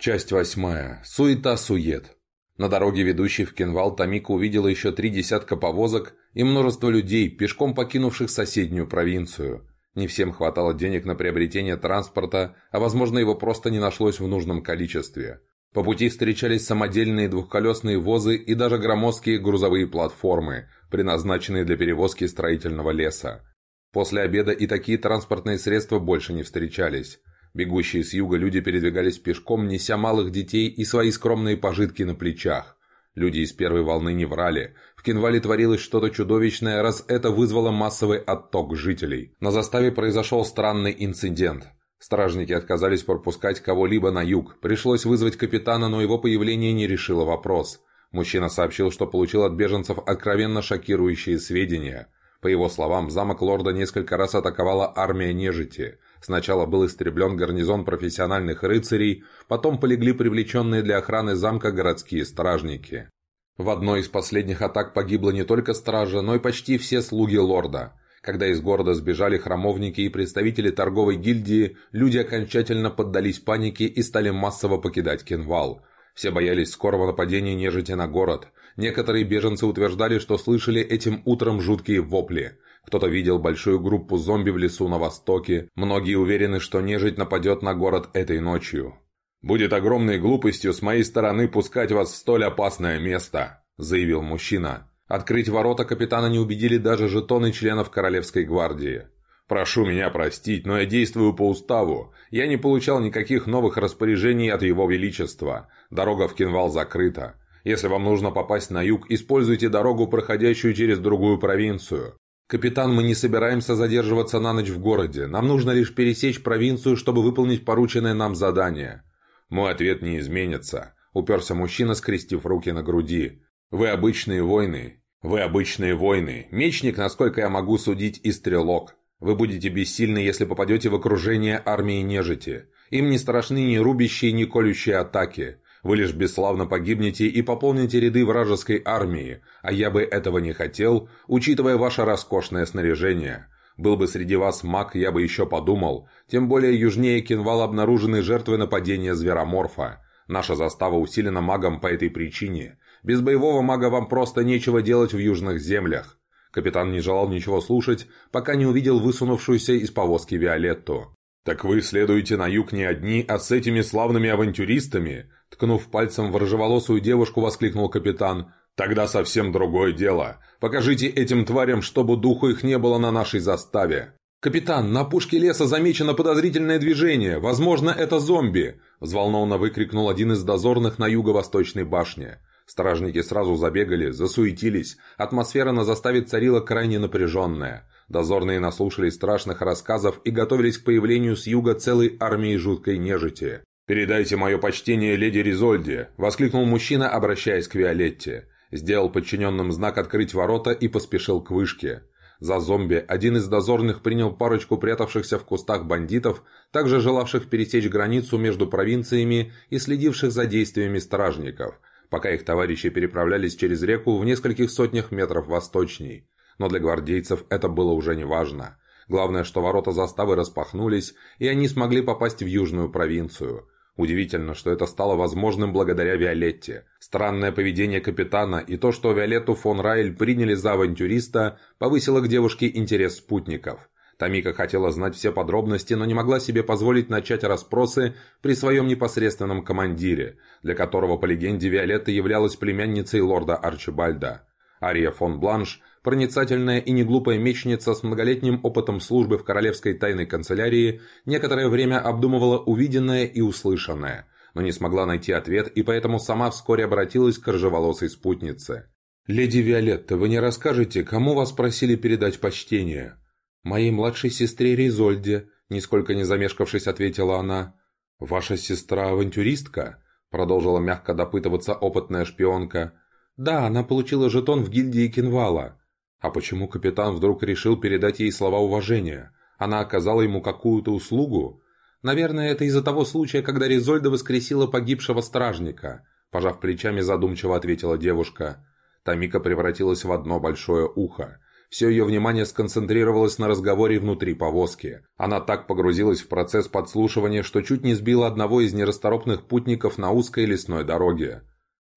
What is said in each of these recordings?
Часть восьмая. Суета-сует. На дороге, ведущей в Кенвал, Тамика увидела еще три десятка повозок и множество людей, пешком покинувших соседнюю провинцию. Не всем хватало денег на приобретение транспорта, а возможно его просто не нашлось в нужном количестве. По пути встречались самодельные двухколесные возы и даже громоздкие грузовые платформы, предназначенные для перевозки строительного леса. После обеда и такие транспортные средства больше не встречались. Бегущие с юга люди передвигались пешком, неся малых детей и свои скромные пожитки на плечах. Люди из первой волны не врали. В Кинвале творилось что-то чудовищное, раз это вызвало массовый отток жителей. На заставе произошел странный инцидент. Стражники отказались пропускать кого-либо на юг. Пришлось вызвать капитана, но его появление не решило вопрос. Мужчина сообщил, что получил от беженцев откровенно шокирующие сведения. По его словам, замок лорда несколько раз атаковала армия нежити – Сначала был истреблен гарнизон профессиональных рыцарей, потом полегли привлеченные для охраны замка городские стражники. В одной из последних атак погибла не только стража, но и почти все слуги лорда. Когда из города сбежали храмовники и представители торговой гильдии, люди окончательно поддались панике и стали массово покидать Кенвал. Все боялись скорого нападения нежити на город. Некоторые беженцы утверждали, что слышали этим утром жуткие вопли. Кто-то видел большую группу зомби в лесу на востоке. Многие уверены, что нежить нападет на город этой ночью. «Будет огромной глупостью с моей стороны пускать вас в столь опасное место», – заявил мужчина. Открыть ворота капитана не убедили даже жетоны членов Королевской гвардии. «Прошу меня простить, но я действую по уставу. Я не получал никаких новых распоряжений от Его Величества. Дорога в Кинвал закрыта. Если вам нужно попасть на юг, используйте дорогу, проходящую через другую провинцию. «Капитан, мы не собираемся задерживаться на ночь в городе. Нам нужно лишь пересечь провинцию, чтобы выполнить порученное нам задание». «Мой ответ не изменится», — уперся мужчина, скрестив руки на груди. «Вы обычные воины. Вы обычные воины. Мечник, насколько я могу судить, и стрелок. Вы будете бессильны, если попадете в окружение армии нежити. Им не страшны ни рубящие, ни колющие атаки. Вы лишь бесславно погибнете и пополните ряды вражеской армии, а я бы этого не хотел, учитывая ваше роскошное снаряжение. Был бы среди вас маг, я бы еще подумал. Тем более южнее Кинвал обнаружены жертвы нападения звероморфа. Наша застава усилена магом по этой причине. Без боевого мага вам просто нечего делать в южных землях. Капитан не желал ничего слушать, пока не увидел высунувшуюся из повозки Виолетту. «Так вы следуете на юг не одни, а с этими славными авантюристами?» Ткнув пальцем в рыжеволосую девушку, воскликнул капитан. «Тогда совсем другое дело. Покажите этим тварям, чтобы духу их не было на нашей заставе». «Капитан, на пушке леса замечено подозрительное движение. Возможно, это зомби!» Взволнованно выкрикнул один из дозорных на юго-восточной башне. Стражники сразу забегали, засуетились. Атмосфера на заставе царила крайне напряженная. Дозорные наслушались страшных рассказов и готовились к появлению с юга целой армии жуткой нежити. «Передайте мое почтение леди Ризольде!» – воскликнул мужчина, обращаясь к Виолетте. Сделал подчиненным знак открыть ворота и поспешил к вышке. За зомби один из дозорных принял парочку прятавшихся в кустах бандитов, также желавших пересечь границу между провинциями и следивших за действиями стражников, пока их товарищи переправлялись через реку в нескольких сотнях метров восточней но для гвардейцев это было уже не важно. Главное, что ворота заставы распахнулись, и они смогли попасть в южную провинцию. Удивительно, что это стало возможным благодаря Виолетте. Странное поведение капитана и то, что Виолетту фон Райль приняли за авантюриста, повысило к девушке интерес спутников. Тамика хотела знать все подробности, но не могла себе позволить начать расспросы при своем непосредственном командире, для которого по легенде Виолетта являлась племянницей лорда Арчибальда. Ария фон Бланш проницательная и неглупая мечница с многолетним опытом службы в королевской тайной канцелярии некоторое время обдумывала увиденное и услышанное, но не смогла найти ответ и поэтому сама вскоре обратилась к рыжеволосой спутнице. «Леди Виолетта, вы не расскажете, кому вас просили передать почтение?» «Моей младшей сестре Ризольде», — нисколько не замешкавшись, ответила она. «Ваша сестра авантюристка?» — продолжила мягко допытываться опытная шпионка. «Да, она получила жетон в гильдии Кинвала. А почему капитан вдруг решил передать ей слова уважения? Она оказала ему какую-то услугу? Наверное, это из-за того случая, когда Резольда воскресила погибшего стражника. Пожав плечами, задумчиво ответила девушка. Тамика превратилась в одно большое ухо. Все ее внимание сконцентрировалось на разговоре внутри повозки. Она так погрузилась в процесс подслушивания, что чуть не сбила одного из нерасторопных путников на узкой лесной дороге.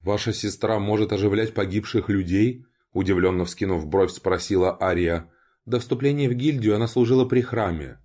«Ваша сестра может оживлять погибших людей?» Удивленно вскинув бровь, спросила Ария. До вступления в гильдию она служила при храме.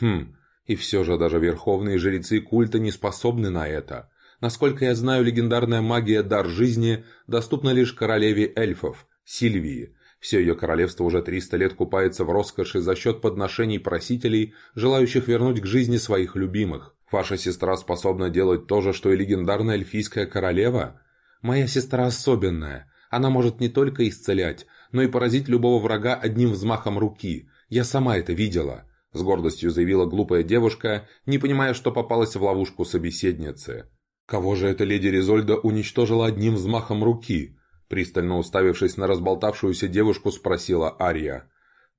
Хм, и все же даже верховные жрецы культа не способны на это. Насколько я знаю, легендарная магия «Дар жизни» доступна лишь королеве эльфов, Сильвии. Все ее королевство уже 300 лет купается в роскоши за счет подношений просителей, желающих вернуть к жизни своих любимых. Ваша сестра способна делать то же, что и легендарная эльфийская королева? Моя сестра особенная. Она может не только исцелять, но и поразить любого врага одним взмахом руки. Я сама это видела», — с гордостью заявила глупая девушка, не понимая, что попалась в ловушку собеседницы. «Кого же эта леди Резольда уничтожила одним взмахом руки?» Пристально уставившись на разболтавшуюся девушку, спросила Ария.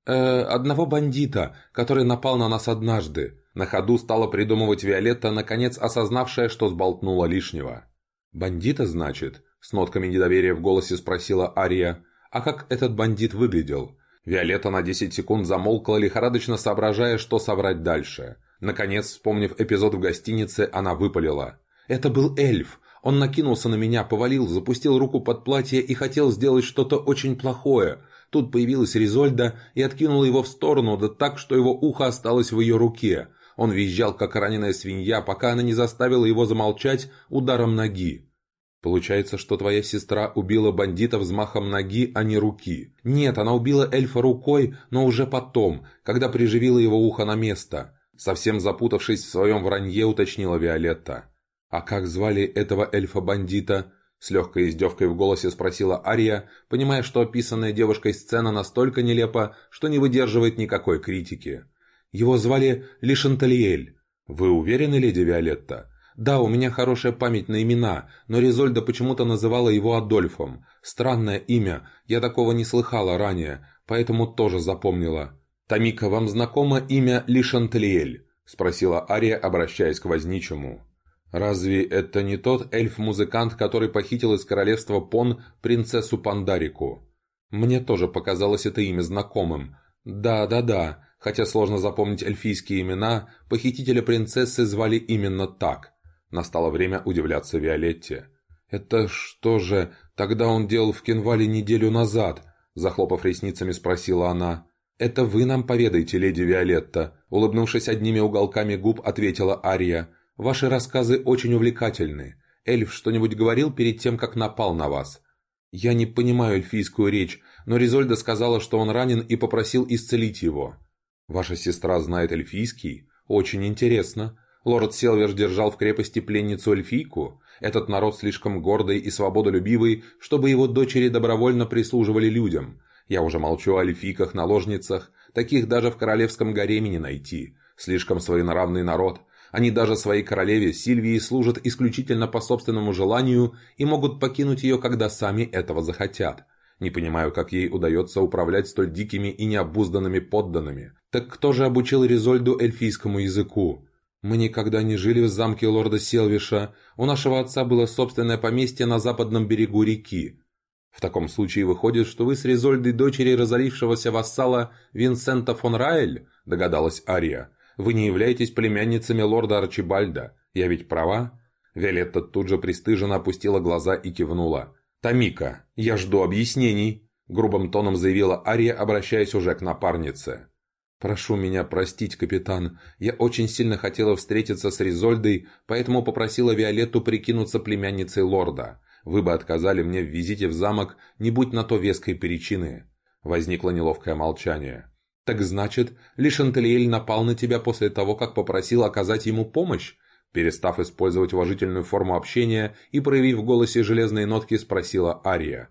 «Э, одного бандита, который напал на нас однажды». На ходу стала придумывать Виолетта, наконец осознавшая, что сболтнула лишнего. «Бандита, значит?» – с нотками недоверия в голосе спросила Ария. «А как этот бандит выглядел?» Виолетта на 10 секунд замолкла, лихорадочно соображая, что соврать дальше. Наконец, вспомнив эпизод в гостинице, она выпалила. «Это был эльф. Он накинулся на меня, повалил, запустил руку под платье и хотел сделать что-то очень плохое. Тут появилась Ризольда и откинула его в сторону, да так, что его ухо осталось в ее руке. Он визжал, как раненая свинья, пока она не заставила его замолчать ударом ноги. Получается, что твоя сестра убила бандита взмахом ноги, а не руки. Нет, она убила эльфа рукой, но уже потом, когда приживила его ухо на место. Совсем запутавшись в своем вранье, уточнила Виолетта. «А как звали этого эльфа-бандита?» С легкой издевкой в голосе спросила Ария, понимая, что описанная девушкой сцена настолько нелепа, что не выдерживает никакой критики. «Его звали Лишанталиэль. Вы уверены, леди Виолетта?» «Да, у меня хорошая память на имена, но Резольда почему-то называла его Адольфом. Странное имя, я такого не слыхала ранее, поэтому тоже запомнила». «Тамика, вам знакомо имя Лишанталиэль?» – спросила Ария, обращаясь к возничему. Разве это не тот эльф-музыкант, который похитил из королевства Пон принцессу Пандарику? Мне тоже показалось это имя знакомым. Да-да-да, хотя сложно запомнить эльфийские имена, похитителя принцессы звали именно так. Настало время удивляться Виолетте. «Это что же, тогда он делал в Кенвале неделю назад?» Захлопав ресницами, спросила она. «Это вы нам поведаете, леди Виолетта?» Улыбнувшись одними уголками губ, ответила Ария. Ваши рассказы очень увлекательны. Эльф что-нибудь говорил перед тем, как напал на вас?» «Я не понимаю эльфийскую речь, но Ризольда сказала, что он ранен и попросил исцелить его». «Ваша сестра знает эльфийский? Очень интересно. Лорд Селвер держал в крепости пленницу эльфийку? Этот народ слишком гордый и свободолюбивый, чтобы его дочери добровольно прислуживали людям. Я уже молчу о эльфийках-наложницах, таких даже в королевском гареме не найти. Слишком своенравный народ, они даже своей королеве Сильвии служат исключительно по собственному желанию и могут покинуть ее, когда сами этого захотят. Не понимаю, как ей удается управлять столь дикими и необузданными подданными. Так кто же обучил Резольду эльфийскому языку? Мы никогда не жили в замке лорда Селвиша. У нашего отца было собственное поместье на западном берегу реки. В таком случае выходит, что вы с Резольдой дочери разорившегося вассала Винсента фон Райль, догадалась Ария. Вы не являетесь племянницами лорда Арчибальда. Я ведь права?» Виолетта тут же пристыженно опустила глаза и кивнула. «Тамика, я жду объяснений», — грубым тоном заявила Ария, обращаясь уже к напарнице. «Прошу меня простить, капитан. Я очень сильно хотела встретиться с Ризольдой, поэтому попросила Виолетту прикинуться племянницей лорда. Вы бы отказали мне в визите в замок, не будь на то веской причины». Возникло неловкое молчание. «Так значит, Лишантелиэль напал на тебя после того, как попросил оказать ему помощь?» Перестав использовать уважительную форму общения и проявив в голосе железные нотки, спросила Ария.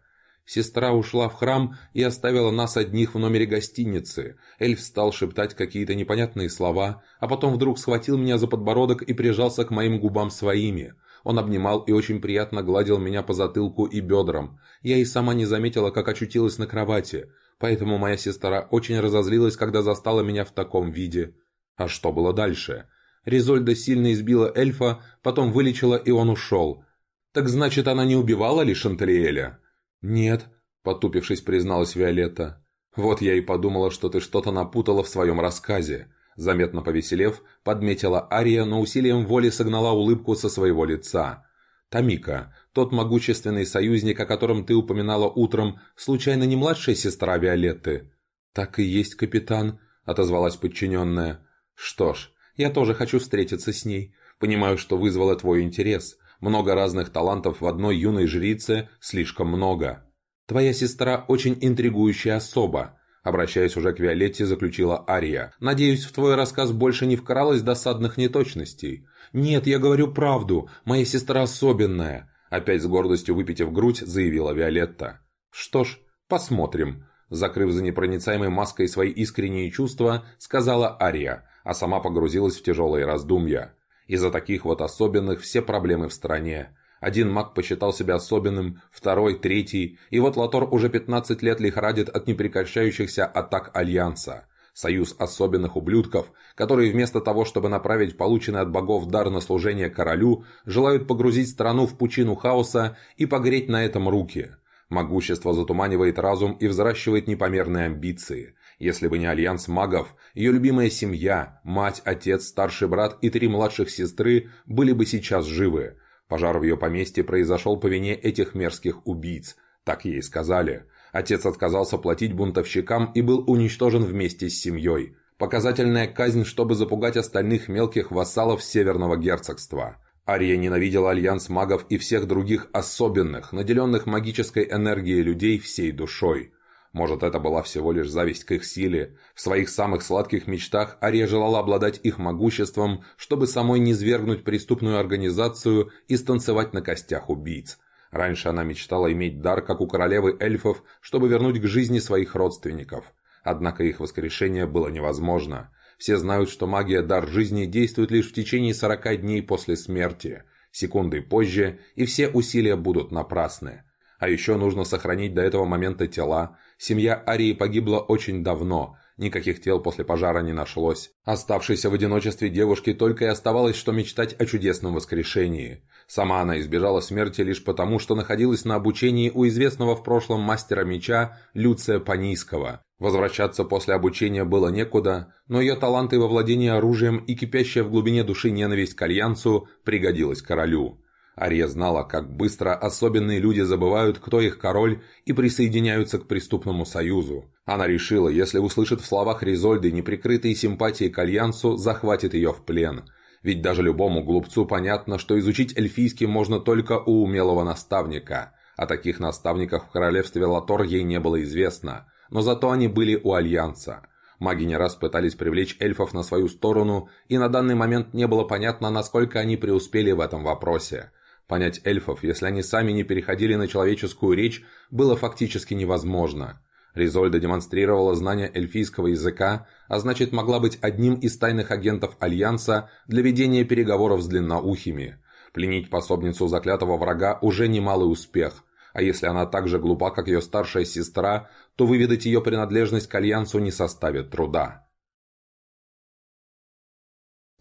Сестра ушла в храм и оставила нас одних в номере гостиницы. Эльф стал шептать какие-то непонятные слова, а потом вдруг схватил меня за подбородок и прижался к моим губам своими. Он обнимал и очень приятно гладил меня по затылку и бедрам. Я и сама не заметила, как очутилась на кровати. Поэтому моя сестра очень разозлилась, когда застала меня в таком виде. А что было дальше? Резольда сильно избила эльфа, потом вылечила, и он ушел. Так значит, она не убивала ли Шанталиэля? Нет, потупившись, призналась Виолетта. Вот я и подумала, что ты что-то напутала в своем рассказе. Заметно повеселев, подметила Ария, но усилием воли согнала улыбку со своего лица. «Тамика, тот могущественный союзник, о котором ты упоминала утром, случайно не младшая сестра Виолетты?» «Так и есть, капитан», — отозвалась подчиненная. «Что ж, я тоже хочу встретиться с ней. Понимаю, что вызвало твой интерес. Много разных талантов в одной юной жрице слишком много. Твоя сестра очень интригующая особа. Обращаясь уже к Виолетте, заключила Ария. «Надеюсь, в твой рассказ больше не вкралось досадных неточностей?» «Нет, я говорю правду. Моя сестра особенная», — опять с гордостью выпитив грудь, заявила Виолетта. «Что ж, посмотрим», — закрыв за непроницаемой маской свои искренние чувства, сказала Ария, а сама погрузилась в тяжелые раздумья. Из-за таких вот особенных все проблемы в стране. Один маг посчитал себя особенным, второй, третий, и вот Латор уже 15 лет лихорадит от непрекращающихся атак Альянса. Союз особенных ублюдков, которые вместо того, чтобы направить полученный от богов дар на служение королю, желают погрузить страну в пучину хаоса и погреть на этом руки. Могущество затуманивает разум и взращивает непомерные амбиции. Если бы не альянс магов, ее любимая семья, мать, отец, старший брат и три младших сестры были бы сейчас живы. Пожар в ее поместье произошел по вине этих мерзких убийц, так ей сказали. Отец отказался платить бунтовщикам и был уничтожен вместе с семьей. Показательная казнь, чтобы запугать остальных мелких вассалов Северного герцогства. Ария ненавидела альянс магов и всех других особенных, наделенных магической энергией людей всей душой. Может, это была всего лишь зависть к их силе. В своих самых сладких мечтах Ария желала обладать их могуществом, чтобы самой не свергнуть преступную организацию и станцевать на костях убийц. Раньше она мечтала иметь дар, как у королевы эльфов, чтобы вернуть к жизни своих родственников. Однако их воскрешение было невозможно. Все знают, что магия дар жизни действует лишь в течение 40 дней после смерти. Секунды позже, и все усилия будут напрасны. А еще нужно сохранить до этого момента тела, Семья Арии погибла очень давно, никаких тел после пожара не нашлось. Оставшейся в одиночестве девушке только и оставалось, что мечтать о чудесном воскрешении. Сама она избежала смерти лишь потому, что находилась на обучении у известного в прошлом мастера меча Люция Панийского. Возвращаться после обучения было некуда, но ее таланты во владении оружием и кипящая в глубине души ненависть к Альянсу пригодилась королю. Ария знала, как быстро особенные люди забывают, кто их король, и присоединяются к преступному союзу. Она решила, если услышит в словах Ризольды неприкрытые симпатии к Альянсу, захватит ее в плен. Ведь даже любому глупцу понятно, что изучить эльфийский можно только у умелого наставника. О таких наставниках в королевстве Латор ей не было известно, но зато они были у Альянса. Маги не раз пытались привлечь эльфов на свою сторону, и на данный момент не было понятно, насколько они преуспели в этом вопросе. Понять эльфов, если они сами не переходили на человеческую речь, было фактически невозможно. Ризольда демонстрировала знание эльфийского языка, а значит могла быть одним из тайных агентов Альянса для ведения переговоров с длинноухими. Пленить пособницу заклятого врага уже немалый успех, а если она так же глупа, как ее старшая сестра, то выведать ее принадлежность к Альянсу не составит труда.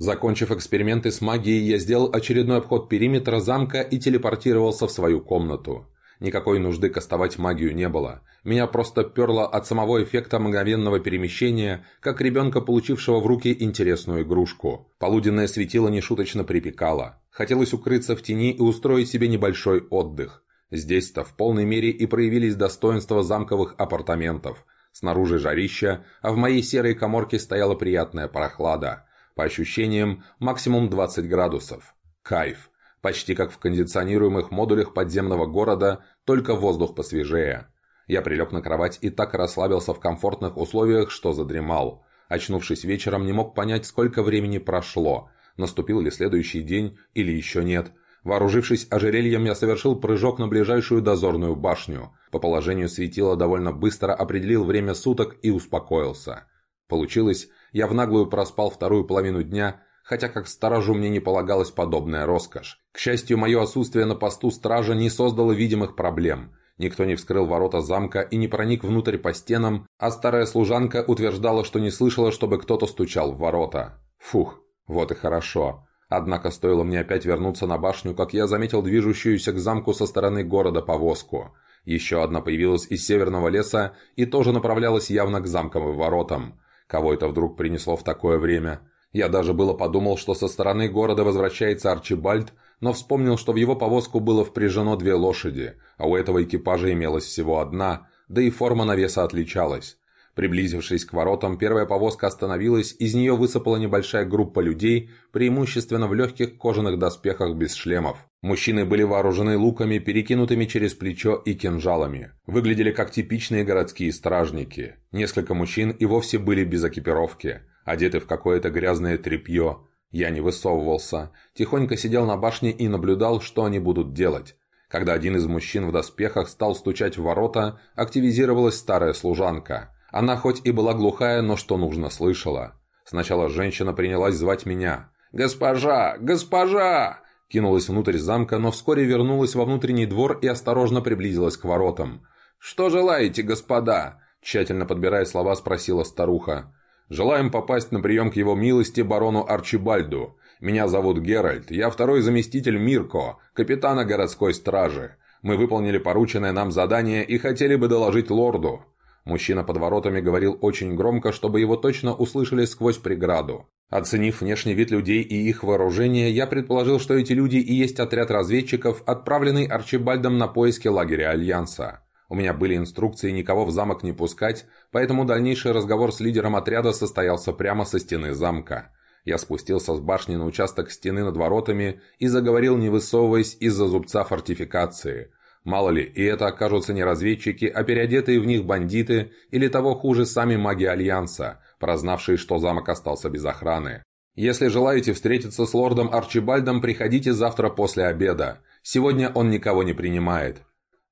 Закончив эксперименты с магией, я сделал очередной обход периметра замка и телепортировался в свою комнату. Никакой нужды кастовать магию не было. Меня просто перло от самого эффекта мгновенного перемещения, как ребенка, получившего в руки интересную игрушку. Полуденное светило нешуточно припекало. Хотелось укрыться в тени и устроить себе небольшой отдых. Здесь-то в полной мере и проявились достоинства замковых апартаментов. Снаружи жарища, а в моей серой коморке стояла приятная прохлада – по ощущениям, максимум 20 градусов. Кайф. Почти как в кондиционируемых модулях подземного города, только воздух посвежее. Я прилег на кровать и так расслабился в комфортных условиях, что задремал. Очнувшись вечером, не мог понять, сколько времени прошло. Наступил ли следующий день или еще нет. Вооружившись ожерельем, я совершил прыжок на ближайшую дозорную башню. По положению светила довольно быстро определил время суток и успокоился. Получилось я в наглую проспал вторую половину дня, хотя как сторожу мне не полагалась подобная роскошь. К счастью, мое отсутствие на посту стража не создало видимых проблем. Никто не вскрыл ворота замка и не проник внутрь по стенам, а старая служанка утверждала, что не слышала, чтобы кто-то стучал в ворота. Фух, вот и хорошо. Однако стоило мне опять вернуться на башню, как я заметил движущуюся к замку со стороны города повозку. Еще одна появилась из северного леса и тоже направлялась явно к замковым воротам. Кого это вдруг принесло в такое время? Я даже было подумал, что со стороны города возвращается Арчибальд, но вспомнил, что в его повозку было впряжено две лошади, а у этого экипажа имелась всего одна, да и форма навеса отличалась. Приблизившись к воротам, первая повозка остановилась, из нее высыпала небольшая группа людей, преимущественно в легких кожаных доспехах без шлемов. Мужчины были вооружены луками, перекинутыми через плечо и кинжалами. Выглядели как типичные городские стражники. Несколько мужчин и вовсе были без экипировки, одеты в какое-то грязное тряпье. Я не высовывался, тихонько сидел на башне и наблюдал, что они будут делать. Когда один из мужчин в доспехах стал стучать в ворота, активизировалась старая служанка – она хоть и была глухая, но что нужно слышала. Сначала женщина принялась звать меня. «Госпожа! Госпожа!» Кинулась внутрь замка, но вскоре вернулась во внутренний двор и осторожно приблизилась к воротам. «Что желаете, господа?» Тщательно подбирая слова, спросила старуха. «Желаем попасть на прием к его милости барону Арчибальду. Меня зовут Геральт, я второй заместитель Мирко, капитана городской стражи. Мы выполнили порученное нам задание и хотели бы доложить лорду. Мужчина под воротами говорил очень громко, чтобы его точно услышали сквозь преграду. Оценив внешний вид людей и их вооружение, я предположил, что эти люди и есть отряд разведчиков, отправленный Арчибальдом на поиски лагеря Альянса. У меня были инструкции никого в замок не пускать, поэтому дальнейший разговор с лидером отряда состоялся прямо со стены замка. Я спустился с башни на участок стены над воротами и заговорил, не высовываясь из-за зубца фортификации – Мало ли, и это окажутся не разведчики, а переодетые в них бандиты, или того хуже сами маги Альянса, прознавшие, что замок остался без охраны. Если желаете встретиться с лордом Арчибальдом, приходите завтра после обеда. Сегодня он никого не принимает.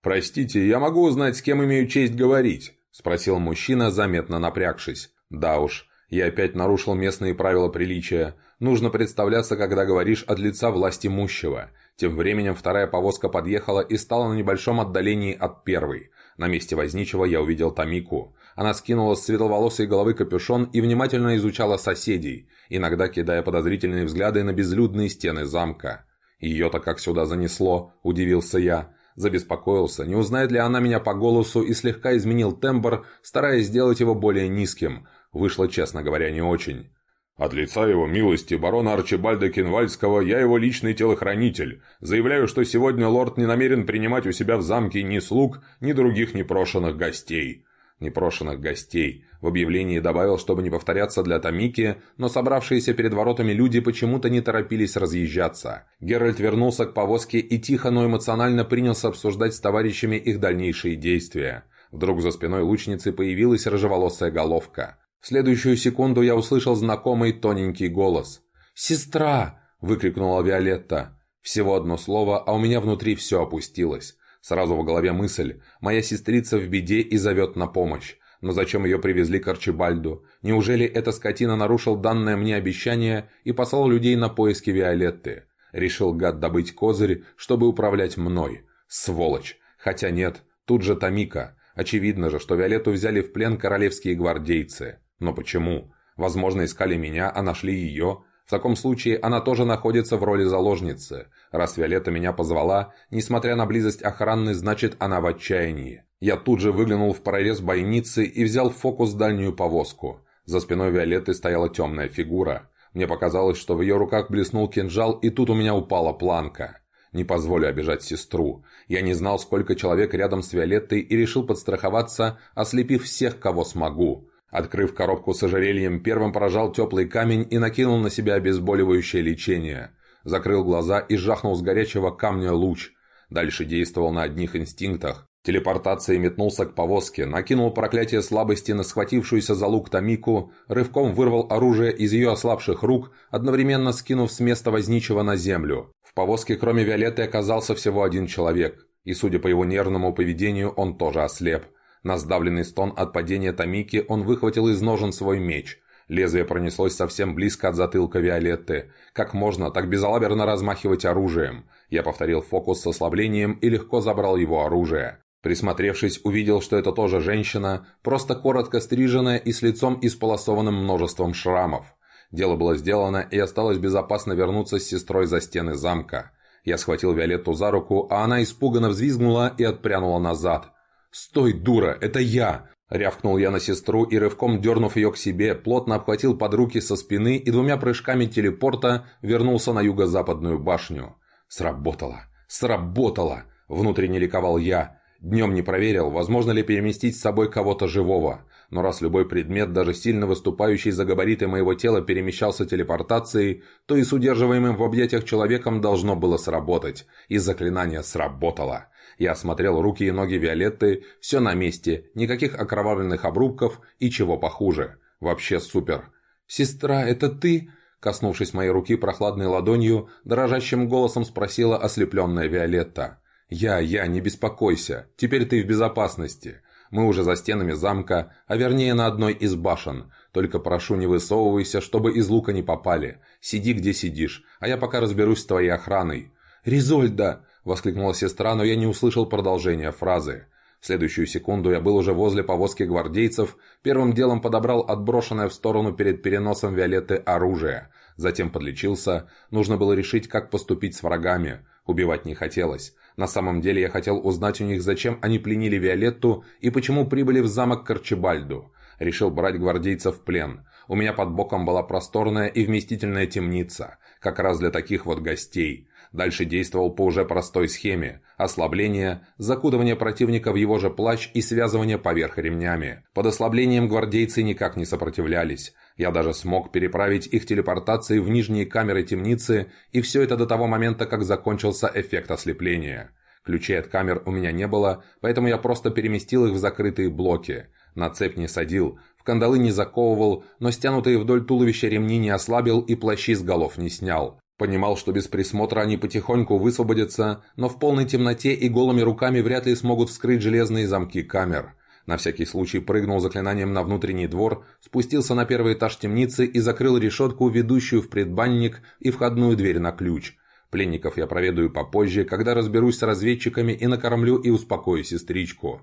«Простите, я могу узнать, с кем имею честь говорить?» – спросил мужчина, заметно напрягшись. «Да уж, я опять нарушил местные правила приличия. Нужно представляться, когда говоришь от лица власти имущего. Тем временем вторая повозка подъехала и стала на небольшом отдалении от первой. На месте возничего я увидел Тамику. Она скинула с светловолосой головы капюшон и внимательно изучала соседей, иногда кидая подозрительные взгляды на безлюдные стены замка. «Ее-то как сюда занесло?» – удивился я. Забеспокоился, не узнает ли она меня по голосу и слегка изменил тембр, стараясь сделать его более низким. Вышло, честно говоря, не очень. От лица его милости барона Арчибальда Кинвальского я его личный телохранитель. Заявляю, что сегодня лорд не намерен принимать у себя в замке ни слуг, ни других непрошенных гостей. Непрошенных гостей. В объявлении добавил, чтобы не повторяться для Томики, но собравшиеся перед воротами люди почему-то не торопились разъезжаться. Геральт вернулся к повозке и тихо, но эмоционально принялся обсуждать с товарищами их дальнейшие действия. Вдруг за спиной лучницы появилась рыжеволосая головка. В следующую секунду я услышал знакомый тоненький голос. «Сестра!» – выкрикнула Виолетта. Всего одно слово, а у меня внутри все опустилось. Сразу в голове мысль. Моя сестрица в беде и зовет на помощь. Но зачем ее привезли к Арчибальду? Неужели эта скотина нарушил данное мне обещание и послал людей на поиски Виолетты? Решил гад добыть козырь, чтобы управлять мной. Сволочь! Хотя нет, тут же Тамика. Очевидно же, что Виолетту взяли в плен королевские гвардейцы. Но почему? Возможно, искали меня, а нашли ее. В таком случае она тоже находится в роли заложницы. Раз Виолетта меня позвала, несмотря на близость охраны, значит она в отчаянии. Я тут же выглянул в прорез бойницы и взял в фокус дальнюю повозку. За спиной Виолетты стояла темная фигура. Мне показалось, что в ее руках блеснул кинжал, и тут у меня упала планка. Не позволю обижать сестру. Я не знал, сколько человек рядом с Виолеттой и решил подстраховаться, ослепив всех, кого смогу. Открыв коробку с ожерельем, первым поражал теплый камень и накинул на себя обезболивающее лечение. Закрыл глаза и жахнул с горячего камня луч. Дальше действовал на одних инстинктах. Телепортацией метнулся к повозке, накинул проклятие слабости на схватившуюся за лук Тамику, рывком вырвал оружие из ее ослабших рук, одновременно скинув с места возничего на землю. В повозке кроме Виолетты оказался всего один человек, и судя по его нервному поведению, он тоже ослеп – на сдавленный стон от падения Тамики он выхватил из ножен свой меч. Лезвие пронеслось совсем близко от затылка Виолетты. Как можно так безалаберно размахивать оружием? Я повторил фокус с ослаблением и легко забрал его оружие. Присмотревшись, увидел, что это тоже женщина, просто коротко стриженная и с лицом исполосованным множеством шрамов. Дело было сделано, и осталось безопасно вернуться с сестрой за стены замка. Я схватил Виолетту за руку, а она испуганно взвизгнула и отпрянула назад. «Стой, дура, это я!» Рявкнул я на сестру и, рывком дернув ее к себе, плотно обхватил под руки со спины и двумя прыжками телепорта вернулся на юго-западную башню. «Сработало! Сработало!» – внутренне ликовал я. Днем не проверил, возможно ли переместить с собой кого-то живого. Но раз любой предмет, даже сильно выступающий за габариты моего тела, перемещался телепортацией, то и с удерживаемым в объятиях человеком должно было сработать. И заклинание сработало. Я осмотрел руки и ноги Виолетты, все на месте, никаких окровавленных обрубков и чего похуже. Вообще супер. «Сестра, это ты?» Коснувшись моей руки прохладной ладонью, дрожащим голосом спросила ослепленная Виолетта. «Я, я, не беспокойся. Теперь ты в безопасности. Мы уже за стенами замка, а вернее на одной из башен. Только прошу, не высовывайся, чтобы из лука не попали. Сиди, где сидишь, а я пока разберусь с твоей охраной». «Ризольда!» Воскликнула сестра, но я не услышал продолжения фразы. В следующую секунду я был уже возле повозки гвардейцев, первым делом подобрал отброшенное в сторону перед переносом Виолетты оружие. Затем подлечился. Нужно было решить, как поступить с врагами. Убивать не хотелось. На самом деле я хотел узнать у них, зачем они пленили Виолетту и почему прибыли в замок Корчебальду. Решил брать гвардейцев в плен. У меня под боком была просторная и вместительная темница, как раз для таких вот гостей. Дальше действовал по уже простой схеме – ослабление, закутывание противника в его же плащ и связывание поверх ремнями. Под ослаблением гвардейцы никак не сопротивлялись. Я даже смог переправить их телепортации в нижние камеры темницы, и все это до того момента, как закончился эффект ослепления. Ключей от камер у меня не было, поэтому я просто переместил их в закрытые блоки. На цепь не садил, в кандалы не заковывал, но стянутые вдоль туловища ремни не ослабил и плащи с голов не снял. Понимал, что без присмотра они потихоньку высвободятся, но в полной темноте и голыми руками вряд ли смогут вскрыть железные замки камер. На всякий случай прыгнул заклинанием на внутренний двор, спустился на первый этаж темницы и закрыл решетку, ведущую в предбанник и входную дверь на ключ. Пленников я проведаю попозже, когда разберусь с разведчиками и накормлю и успокою сестричку.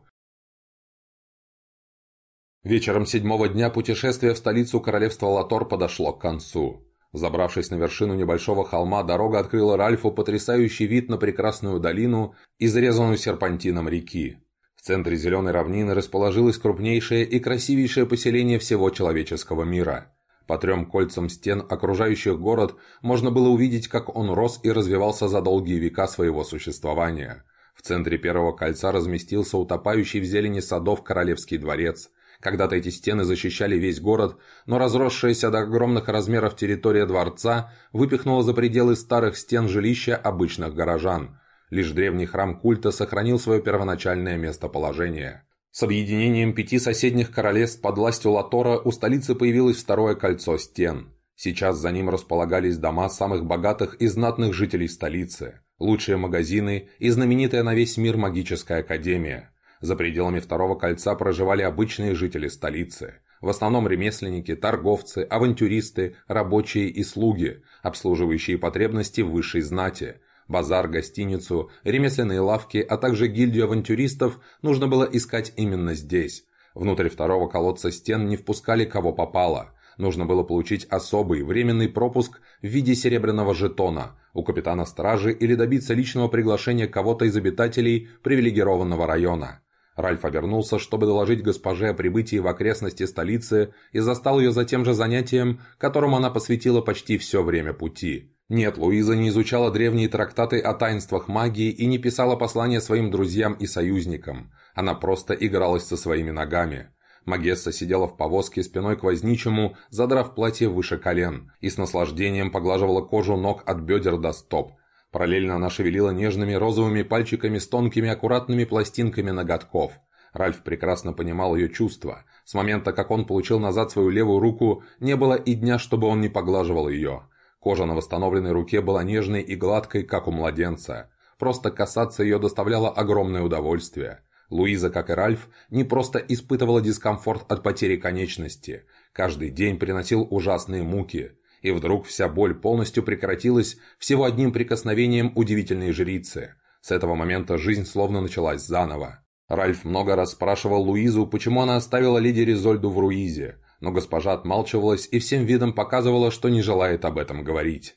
Вечером седьмого дня путешествие в столицу королевства Латор подошло к концу. Забравшись на вершину небольшого холма, дорога открыла Ральфу потрясающий вид на прекрасную долину, изрезанную серпантином реки. В центре зеленой равнины расположилось крупнейшее и красивейшее поселение всего человеческого мира. По трем кольцам стен, окружающих город, можно было увидеть, как он рос и развивался за долгие века своего существования. В центре первого кольца разместился утопающий в зелени садов королевский дворец, когда-то эти стены защищали весь город, но разросшаяся до огромных размеров территория дворца выпихнула за пределы старых стен жилища обычных горожан. Лишь древний храм культа сохранил свое первоначальное местоположение. С объединением пяти соседних королевств под властью Латора у столицы появилось второе кольцо стен. Сейчас за ним располагались дома самых богатых и знатных жителей столицы, лучшие магазины и знаменитая на весь мир магическая академия – за пределами второго кольца проживали обычные жители столицы. В основном ремесленники, торговцы, авантюристы, рабочие и слуги, обслуживающие потребности высшей знати. Базар, гостиницу, ремесленные лавки, а также гильдию авантюристов нужно было искать именно здесь. Внутрь второго колодца стен не впускали кого попало. Нужно было получить особый временный пропуск в виде серебряного жетона у капитана стражи или добиться личного приглашения кого-то из обитателей привилегированного района. Ральф обернулся, чтобы доложить госпоже о прибытии в окрестности столицы и застал ее за тем же занятием, которому она посвятила почти все время пути. Нет, Луиза не изучала древние трактаты о таинствах магии и не писала послания своим друзьям и союзникам. Она просто игралась со своими ногами. Магесса сидела в повозке спиной к возничему, задрав платье выше колен, и с наслаждением поглаживала кожу ног от бедер до стоп – Параллельно она шевелила нежными розовыми пальчиками с тонкими аккуратными пластинками ноготков. Ральф прекрасно понимал ее чувства. С момента, как он получил назад свою левую руку, не было и дня, чтобы он не поглаживал ее. Кожа на восстановленной руке была нежной и гладкой, как у младенца. Просто касаться ее доставляло огромное удовольствие. Луиза, как и Ральф, не просто испытывала дискомфорт от потери конечности. Каждый день приносил ужасные муки – и вдруг вся боль полностью прекратилась всего одним прикосновением удивительной жрицы. С этого момента жизнь словно началась заново. Ральф много раз спрашивал Луизу, почему она оставила леди Ризольду в Руизе, но госпожа отмалчивалась и всем видом показывала, что не желает об этом говорить.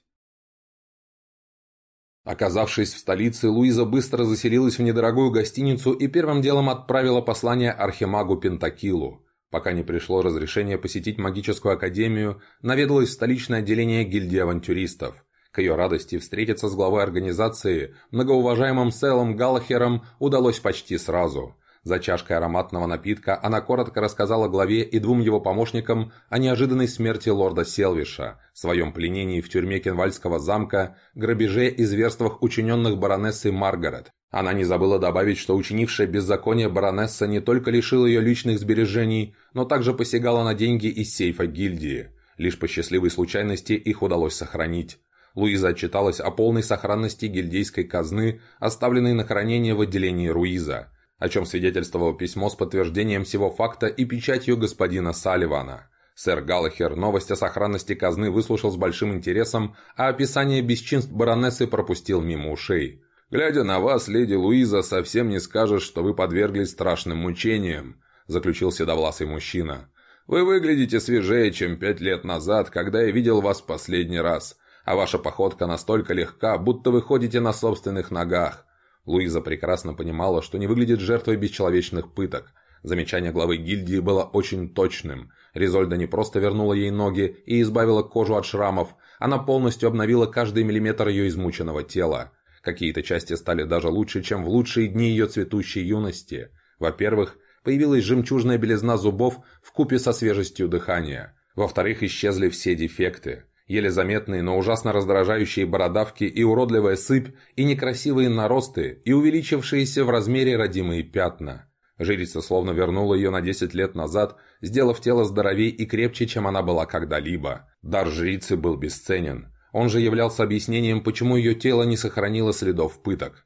Оказавшись в столице, Луиза быстро заселилась в недорогую гостиницу и первым делом отправила послание архимагу Пентакилу. Пока не пришло разрешение посетить магическую академию, наведалась в столичное отделение гильдии авантюристов. К ее радости встретиться с главой организации, многоуважаемым Селом Галлахером, удалось почти сразу. За чашкой ароматного напитка она коротко рассказала главе и двум его помощникам о неожиданной смерти лорда Селвиша, своем пленении в тюрьме Кенвальского замка, грабеже и зверствах, учиненных баронессой Маргарет. Она не забыла добавить, что учинившая беззаконие баронесса не только лишила ее личных сбережений, но также посягала на деньги из сейфа гильдии. Лишь по счастливой случайности их удалось сохранить. Луиза отчиталась о полной сохранности гильдейской казны, оставленной на хранение в отделении Руиза – о чем свидетельствовало письмо с подтверждением всего факта и печатью господина Салливана. Сэр Галлахер новость о сохранности казны выслушал с большим интересом, а описание бесчинств баронессы пропустил мимо ушей. «Глядя на вас, леди Луиза, совсем не скажешь, что вы подверглись страшным мучениям», заключил седовласый мужчина. «Вы выглядите свежее, чем пять лет назад, когда я видел вас последний раз, а ваша походка настолько легка, будто вы ходите на собственных ногах. Луиза прекрасно понимала, что не выглядит жертвой бесчеловечных пыток. Замечание главы гильдии было очень точным. Ризольда не просто вернула ей ноги и избавила кожу от шрамов, она полностью обновила каждый миллиметр ее измученного тела. Какие-то части стали даже лучше, чем в лучшие дни ее цветущей юности. Во-первых, появилась жемчужная белизна зубов в купе со свежестью дыхания. Во-вторых, исчезли все дефекты еле заметные, но ужасно раздражающие бородавки и уродливая сыпь, и некрасивые наросты, и увеличившиеся в размере родимые пятна. Жрица словно вернула ее на 10 лет назад, сделав тело здоровей и крепче, чем она была когда-либо. Дар жрицы был бесценен. Он же являлся объяснением, почему ее тело не сохранило следов пыток.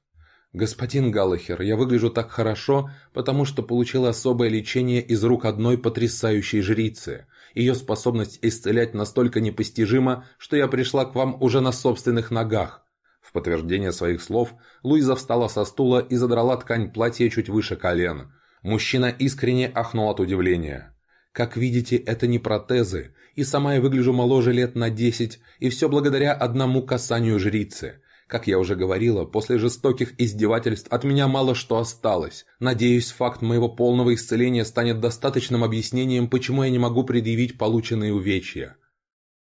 «Господин Галлахер, я выгляжу так хорошо, потому что получил особое лечение из рук одной потрясающей жрицы. Ее способность исцелять настолько непостижима, что я пришла к вам уже на собственных ногах». В подтверждение своих слов Луиза встала со стула и задрала ткань платья чуть выше колен. Мужчина искренне ахнул от удивления. «Как видите, это не протезы, и сама я выгляжу моложе лет на десять, и все благодаря одному касанию жрицы. Как я уже говорила, после жестоких издевательств от меня мало что осталось. Надеюсь, факт моего полного исцеления станет достаточным объяснением, почему я не могу предъявить полученные увечья.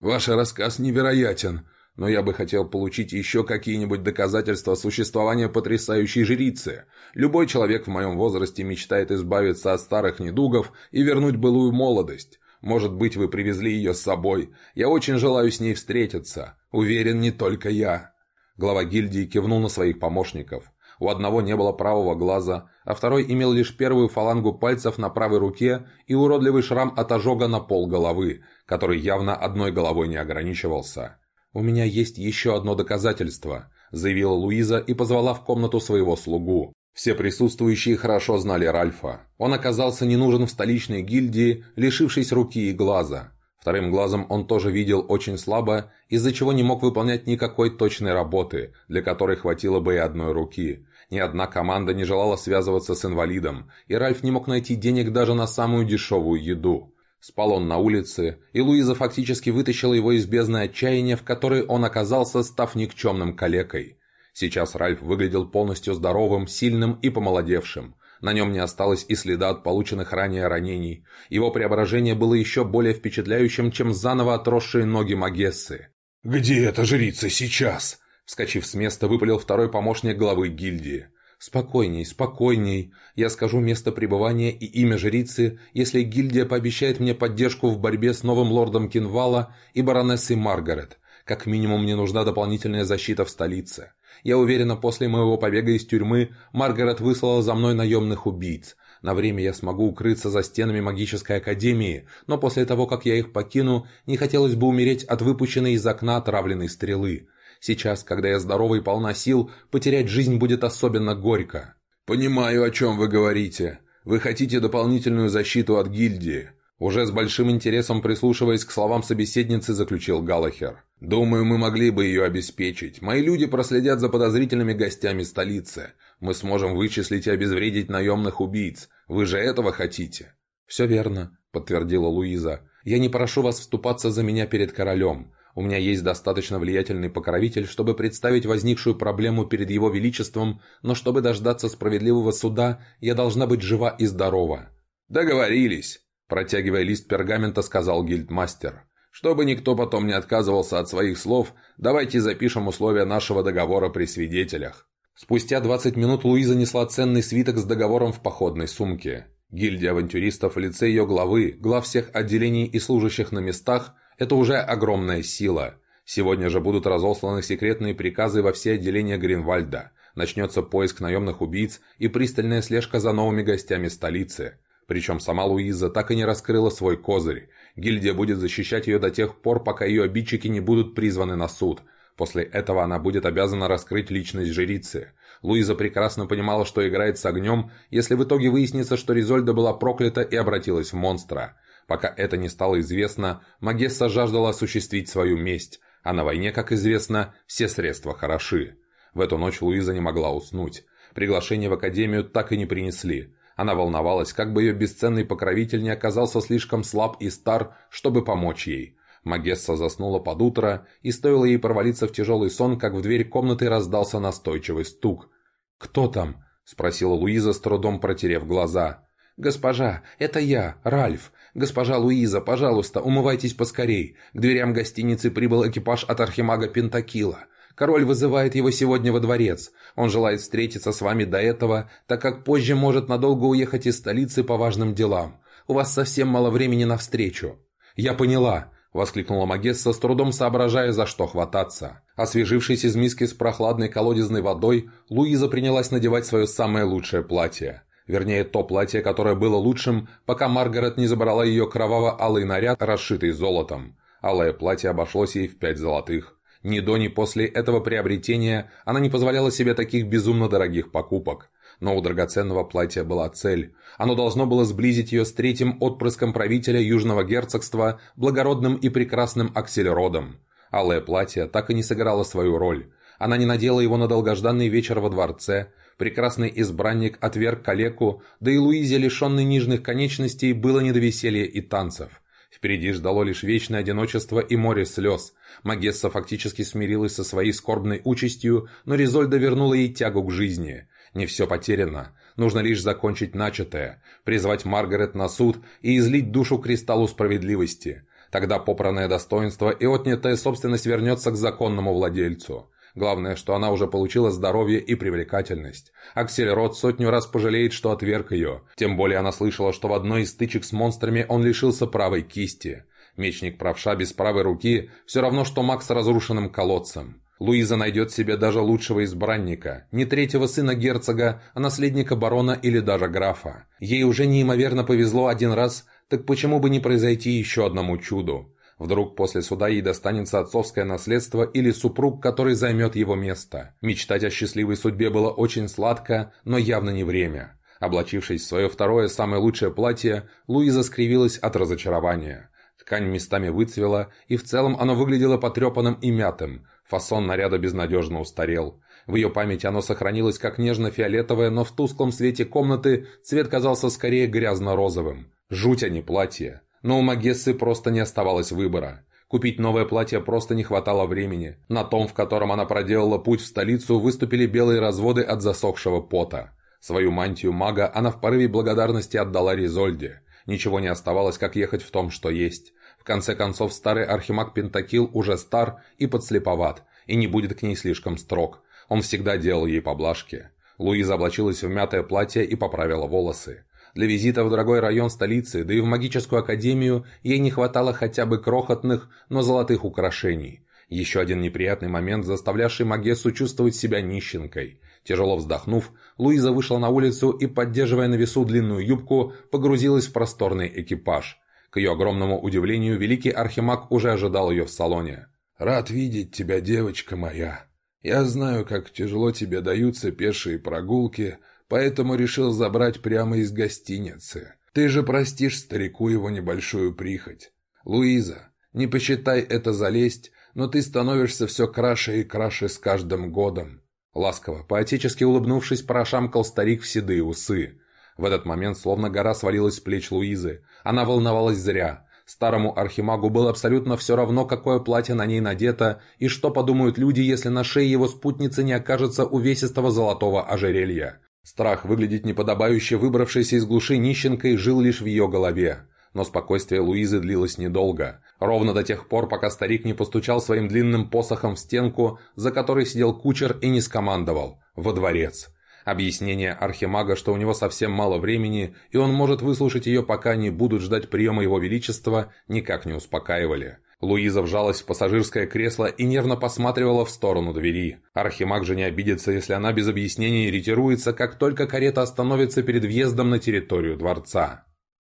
Ваш рассказ невероятен, но я бы хотел получить еще какие-нибудь доказательства существования потрясающей жрицы. Любой человек в моем возрасте мечтает избавиться от старых недугов и вернуть былую молодость. Может быть, вы привезли ее с собой. Я очень желаю с ней встретиться. Уверен, не только я. Глава гильдии кивнул на своих помощников. У одного не было правого глаза, а второй имел лишь первую фалангу пальцев на правой руке и уродливый шрам от ожога на пол головы, который явно одной головой не ограничивался. «У меня есть еще одно доказательство», – заявила Луиза и позвала в комнату своего слугу. Все присутствующие хорошо знали Ральфа. Он оказался не нужен в столичной гильдии, лишившись руки и глаза. Вторым глазом он тоже видел очень слабо, из-за чего не мог выполнять никакой точной работы, для которой хватило бы и одной руки. Ни одна команда не желала связываться с инвалидом, и Ральф не мог найти денег даже на самую дешевую еду. Спал он на улице, и Луиза фактически вытащила его из бездны отчаяния, в которой он оказался, став никчемным калекой. Сейчас Ральф выглядел полностью здоровым, сильным и помолодевшим. На нем не осталось и следа от полученных ранее ранений. Его преображение было еще более впечатляющим, чем заново отросшие ноги Магессы. «Где эта жрица сейчас?» Вскочив с места, выпалил второй помощник главы гильдии. «Спокойней, спокойней. Я скажу место пребывания и имя жрицы, если гильдия пообещает мне поддержку в борьбе с новым лордом Кинвала и баронессой Маргарет. Как минимум мне нужна дополнительная защита в столице. Я уверена, после моего побега из тюрьмы Маргарет выслала за мной наемных убийц. На время я смогу укрыться за стенами магической академии, но после того, как я их покину, не хотелось бы умереть от выпущенной из окна отравленной стрелы. Сейчас, когда я здорова и полна сил, потерять жизнь будет особенно горько. «Понимаю, о чем вы говорите. Вы хотите дополнительную защиту от гильдии. Уже с большим интересом прислушиваясь к словам собеседницы, заключил Галахер. «Думаю, мы могли бы ее обеспечить. Мои люди проследят за подозрительными гостями столицы. Мы сможем вычислить и обезвредить наемных убийц. Вы же этого хотите?» «Все верно», — подтвердила Луиза. «Я не прошу вас вступаться за меня перед королем. У меня есть достаточно влиятельный покровитель, чтобы представить возникшую проблему перед его величеством, но чтобы дождаться справедливого суда, я должна быть жива и здорова». «Договорились», – протягивая лист пергамента, сказал гильдмастер. «Чтобы никто потом не отказывался от своих слов, давайте запишем условия нашего договора при свидетелях». Спустя 20 минут Луиза несла ценный свиток с договором в походной сумке. Гильдия авантюристов в лице ее главы, глав всех отделений и служащих на местах – это уже огромная сила. Сегодня же будут разосланы секретные приказы во все отделения Гринвальда. Начнется поиск наемных убийц и пристальная слежка за новыми гостями столицы. Причем сама Луиза так и не раскрыла свой козырь. Гильдия будет защищать ее до тех пор, пока ее обидчики не будут призваны на суд – После этого она будет обязана раскрыть личность жрицы. Луиза прекрасно понимала, что играет с огнем, если в итоге выяснится, что Ризольда была проклята и обратилась в монстра. Пока это не стало известно, Магесса жаждала осуществить свою месть, а на войне, как известно, все средства хороши. В эту ночь Луиза не могла уснуть. Приглашение в академию так и не принесли. Она волновалась, как бы ее бесценный покровитель не оказался слишком слаб и стар, чтобы помочь ей. Магесса заснула под утро, и стоило ей провалиться в тяжелый сон, как в дверь комнаты раздался настойчивый стук. «Кто там?» – спросила Луиза, с трудом протерев глаза. «Госпожа, это я, Ральф. Госпожа Луиза, пожалуйста, умывайтесь поскорей. К дверям гостиницы прибыл экипаж от архимага Пентакила. Король вызывает его сегодня во дворец. Он желает встретиться с вами до этого, так как позже может надолго уехать из столицы по важным делам. У вас совсем мало времени на встречу». «Я поняла», — воскликнула Магесса, с трудом соображая, за что хвататься. Освежившись из миски с прохладной колодезной водой, Луиза принялась надевать свое самое лучшее платье. Вернее, то платье, которое было лучшим, пока Маргарет не забрала ее кроваво-алый наряд, расшитый золотом. Алое платье обошлось ей в пять золотых. Ни до, ни после этого приобретения она не позволяла себе таких безумно дорогих покупок. Но у драгоценного платья была цель. Оно должно было сблизить ее с третьим отпрыском правителя Южного герцогства, благородным и прекрасным Аксельродом. Алое платье так и не сыграло свою роль. Она не надела его на долгожданный вечер во дворце. Прекрасный избранник отверг калеку, да и Луизе, лишенной нижних конечностей, было не до веселья и танцев. Впереди ждало лишь вечное одиночество и море слез. Магесса фактически смирилась со своей скорбной участью, но Ризольда вернула ей тягу к жизни. Не все потеряно. Нужно лишь закончить начатое, призвать Маргарет на суд и излить душу кристаллу справедливости. Тогда попранное достоинство и отнятая собственность вернется к законному владельцу. Главное, что она уже получила здоровье и привлекательность. Аксельрод сотню раз пожалеет, что отверг ее. Тем более она слышала, что в одной из стычек с монстрами он лишился правой кисти. Мечник правша без правой руки – все равно, что маг с разрушенным колодцем. Луиза найдет себе даже лучшего избранника, не третьего сына герцога, а наследника барона или даже графа. Ей уже неимоверно повезло один раз, так почему бы не произойти еще одному чуду? Вдруг после суда ей достанется отцовское наследство или супруг, который займет его место. Мечтать о счастливой судьбе было очень сладко, но явно не время. Облачившись в свое второе, самое лучшее платье, Луиза скривилась от разочарования. Ткань местами выцвела, и в целом оно выглядело потрепанным и мятым, Фасон наряда безнадежно устарел. В ее памяти оно сохранилось как нежно-фиолетовое, но в тусклом свете комнаты цвет казался скорее грязно-розовым. Жуть, а не платье. Но у Магессы просто не оставалось выбора. Купить новое платье просто не хватало времени. На том, в котором она проделала путь в столицу, выступили белые разводы от засохшего пота. Свою мантию мага она в порыве благодарности отдала Ризольде. Ничего не оставалось, как ехать в том, что есть. В конце концов, старый архимаг Пентакил уже стар и подслеповат, и не будет к ней слишком строг. Он всегда делал ей поблажки. Луиза облачилась в мятое платье и поправила волосы. Для визита в дорогой район столицы, да и в магическую академию, ей не хватало хотя бы крохотных, но золотых украшений. Еще один неприятный момент, заставлявший Магессу чувствовать себя нищенкой. Тяжело вздохнув, Луиза вышла на улицу и, поддерживая на весу длинную юбку, погрузилась в просторный экипаж. К ее огромному удивлению, великий архимаг уже ожидал ее в салоне. «Рад видеть тебя, девочка моя. Я знаю, как тяжело тебе даются пешие прогулки, поэтому решил забрать прямо из гостиницы. Ты же простишь старику его небольшую прихоть. Луиза, не посчитай это за лесть, но ты становишься все краше и краше с каждым годом». Ласково, поотечески улыбнувшись, прошамкал старик в седые усы. В этот момент словно гора свалилась с плеч Луизы. Она волновалась зря. Старому архимагу было абсолютно все равно, какое платье на ней надето, и что подумают люди, если на шее его спутницы не окажется увесистого золотого ожерелья. Страх выглядеть неподобающе выбравшейся из глуши нищенкой жил лишь в ее голове. Но спокойствие Луизы длилось недолго. Ровно до тех пор, пока старик не постучал своим длинным посохом в стенку, за которой сидел кучер и не скомандовал «Во дворец». Объяснение Архимага, что у него совсем мало времени, и он может выслушать ее, пока они будут ждать приема его величества, никак не успокаивали. Луиза вжалась в пассажирское кресло и нервно посматривала в сторону двери. Архимаг же не обидится, если она без объяснений ретируется, как только карета остановится перед въездом на территорию дворца.